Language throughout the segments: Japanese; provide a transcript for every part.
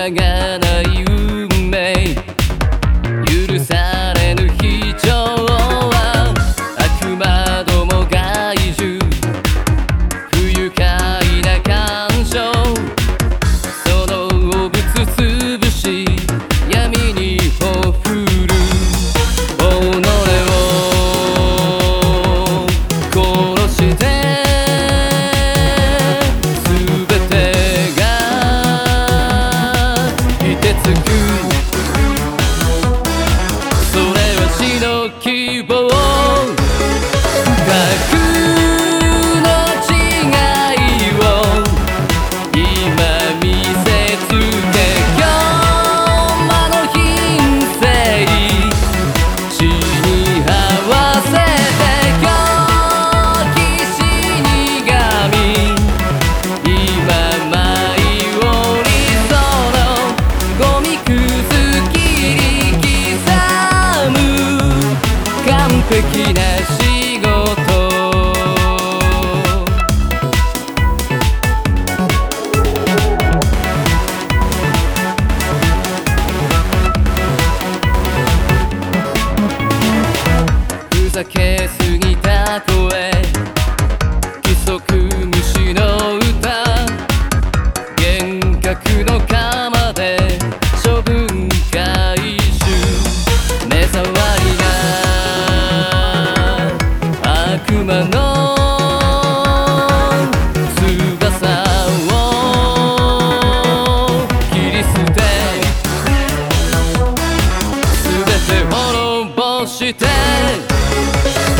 sugar きな仕事。ふざけすぎた声。規則の翼を切り捨て。全て滅ぼして。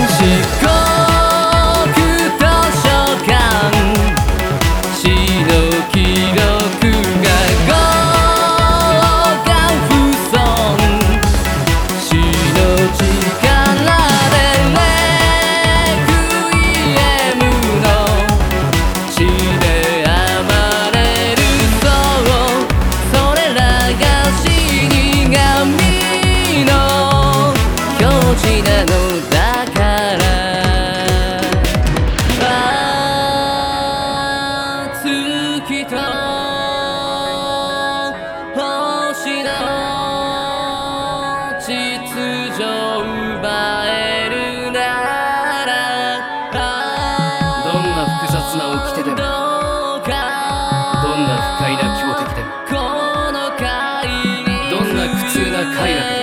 思考好きと星の秩序奪えるなら。どんな複雑な掟でも。どんな不快な強敵でも。どんな苦痛な快楽でも。